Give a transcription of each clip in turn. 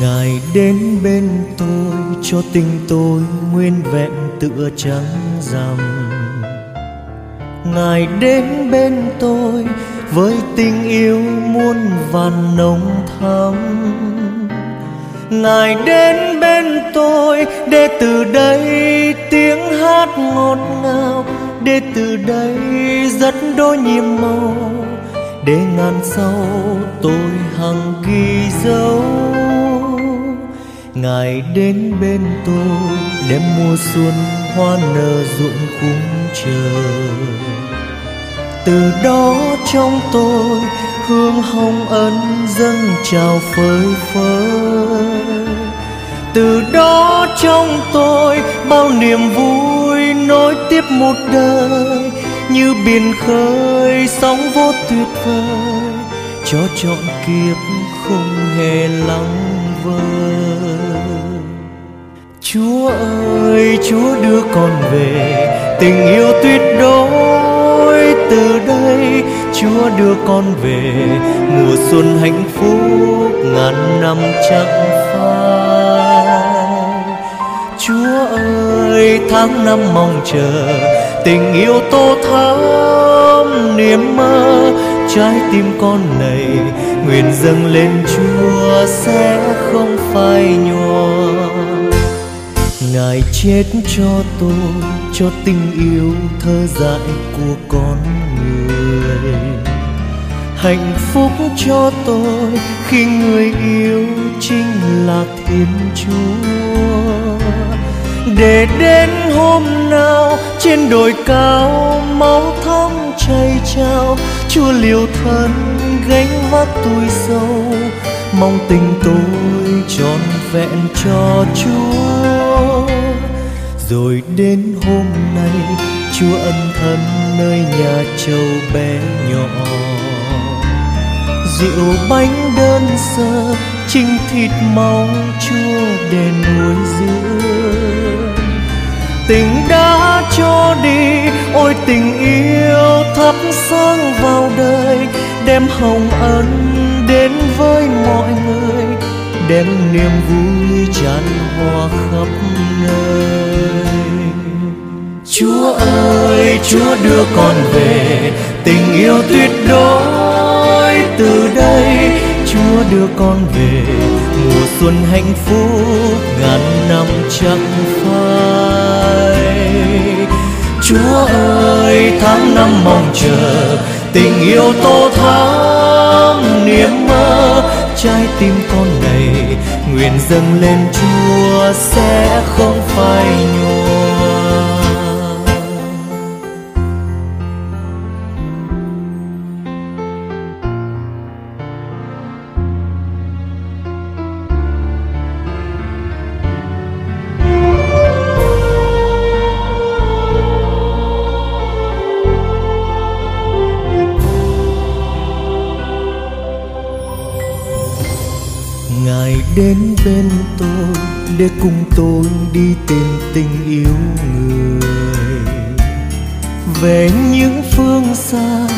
Ngài đến bên tôi cho tình tôi nguyên vẹn tựa trắng rằm. Ngài đến bên tôi với tình yêu muôn vàn nồng thắm. Ngài đến bên tôi để từ đây tiếng hát ngọt ngào, để từ đây rất đôi nhiệm màu, để ngàn sau tôi hằng ghi dấu ngài đến bên tôi đem mùa xuân hoa nở ruộng khung trời. Từ đó trong tôi hương hồng ân dâng trào phơi phới. Từ đó trong tôi bao niềm vui nối tiếp một đời, như biển khơi sóng vô tuyệt vời, cho trọn kiếp không hề lắng vơi chúa ơi, chúa đưa con về. Tình yêu tuyệt đối từ đây, chúa đưa con về. Mùa xuân hạnh phúc ngàn năm chẳng phai. Chúa ơi, tháng năm mong chờ. Tình yêu tô thắm, niềm mơ. Trái tim con này nguyện dâng lên chúa sẽ không phai nhòa ngài chết cho tôi, cho tình yêu thơ dại của con người. Hạnh phúc cho tôi khi người yêu chính là thiên chúa. Để đến hôm nào trên đồi cao máu thắm chảy trao chúa liều thân gánh vác tôi sâu. Mong tình tôi trọn vẹn cho chúa rồi đến hôm nay, chúa ân thân nơi nhà châu bé nhỏ. Rượu bánh đơn sơ chinh thịt máu chúa để nuôi dưỡng. Tình đã cho đi, ôi tình yêu thắp sáng vào đời, đem hồng ân đến với mọi người, đem niềm vui tràn hoa khắp nơi chúa ơi, chúa đưa con về. Tình yêu tuyệt đối từ đây, chúa đưa con về. Mùa xuân hạnh phúc ngàn năm chẳng phai. Chúa ơi, tháng năm mong chờ. Tình yêu tô thắm, niềm mơ. Trái tim con này, nguyện dâng lên chúa sẽ không phai nhòa đến bên tôi để cùng tôi đi tìm tình yêu người. Về những phương xa,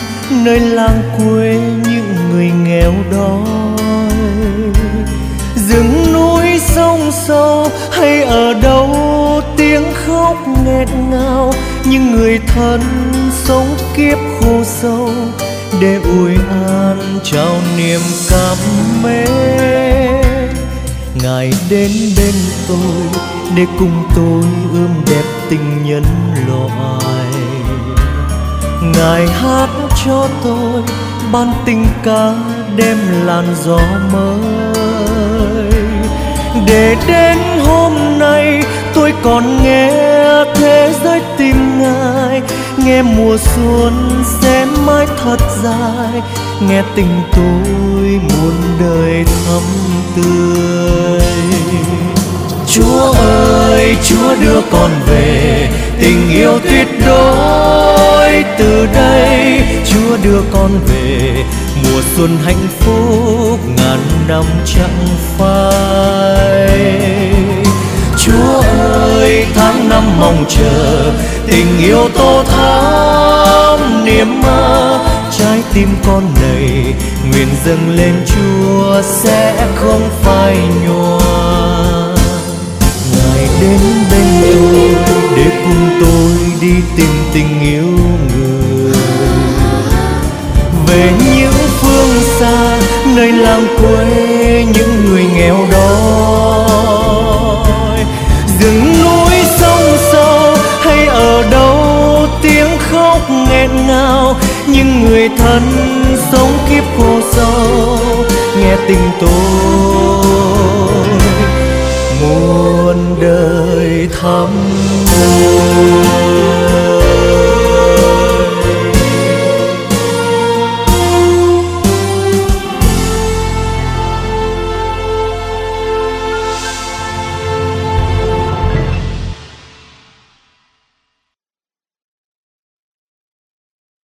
nơi làng quê những người nghèo đói. Rừng núi sông sâu hay ở đâu, tiếng khóc nghẹn ngào. Những người thân sống kiếp khô sâu để ủi an trao niềm cảm mến ngài đến bên tôi để cùng tôi ươm đẹp tình nhân loại. Ngài hát cho tôi ban tình ca đem làn gió mới. Để đến hôm nay tôi còn nghe thế giới tìm ngài, nghe mùa xuân sẽ mãi thật dài, nghe tình tôi muôn đời thắm tươi. Chúa ơi, chúa đưa con về, tình yêu tuyệt đối. Từ đây, chúa đưa con về, mùa xuân hạnh phúc ngàn năm chẳng phai. Chúa ơi, tháng năm mong chờ, tình yêu tô thắm niềm mơ tim con này nguyện dâng lên chúa sẽ không phai nhòa. Ngài đến bên tôi để cùng tôi đi tìm tình yêu người. Về những phương xa, nơi làng quê, những những người thân sống kiếp khổ sâu nghe tình tôi muôn đời thắm